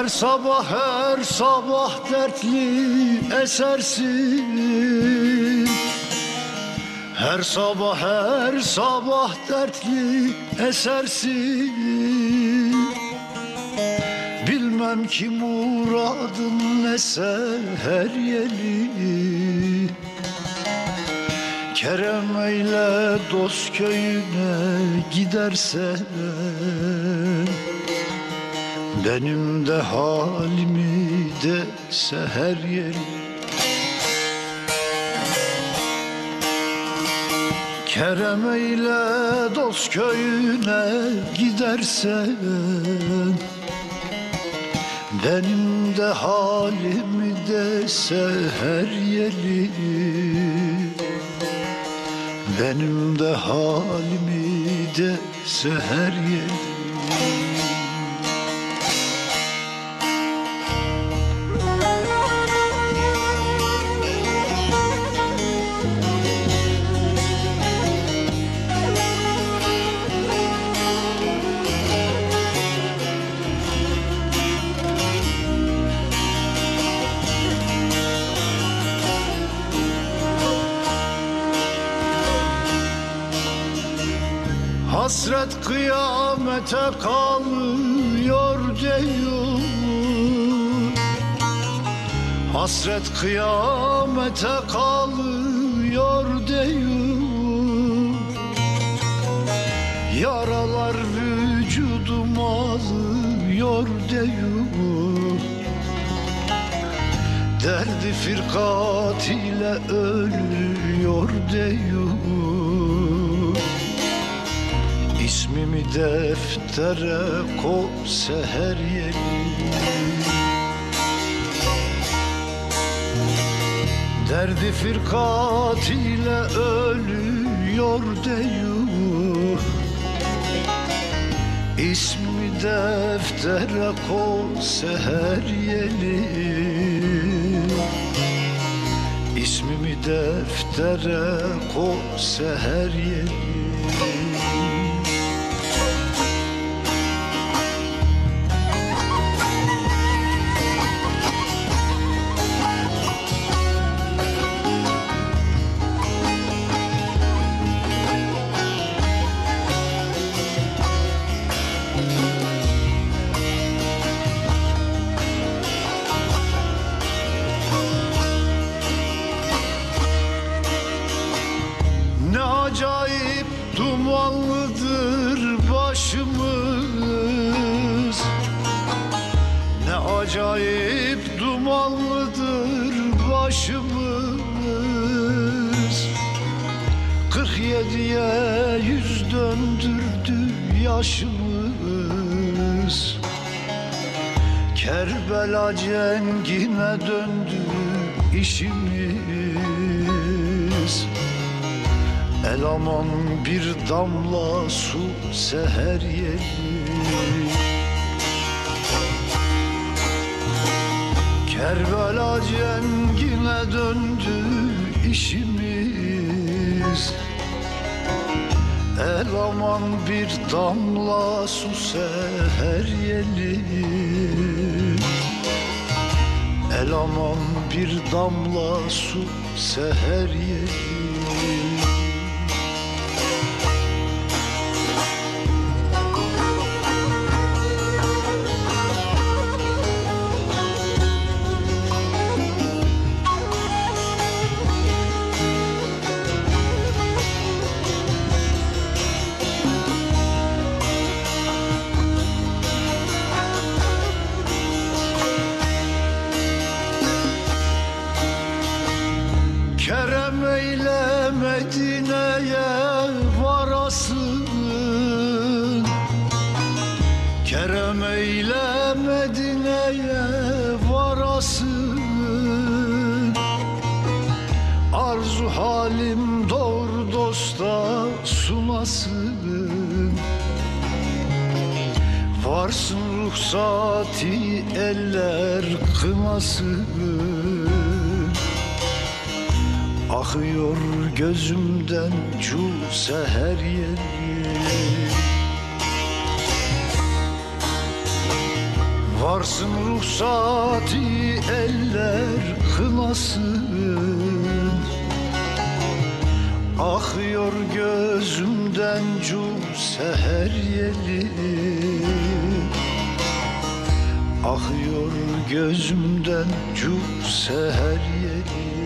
Her sabah her sabah dertli esersin Her sabah her sabah dertli esersin Bilmem ki muradın nese her yeli Kerem eyle dost köyüne gidersen benim de halimi de seher yeri Kerem eyle dost köyüne gidersen. Benim de halimi de seher yeri Benim de halimi de seher yeri Hasret kıyamete kalıyor diyor Hasret kıyamete kalıyor diyor Yaralar vücudum alıyor diyor Derdi firkat ile ölüyor diyor deftere ko seher yeri. Derdi firkat ile ölüyor diyor İsmimi deftere ko seher yeli İsmimi deftere ko seher yeli acayip dumanlıdır başımız. Ne acayip dumanlıdır başımız. Kırk yediye yüz döndürdü yaşımız. Kerbela cengine döndü işimiz El aman bir damla su seher yeli Kerbela cengine döndü işimiz. El aman bir damla su seher yeli El aman bir damla su seher yeli Medine'ye varasın. Kerem eyle Medine'ye varasın. Arzu halim doğru dosta sunasın. Varsın ruhsati eller kınasın Akıyor gözümden cu seher yeli Varsın ruhsati eller kınasın Akıyor gözümden cu seher yeli Akıyor gözümden cu seher yeli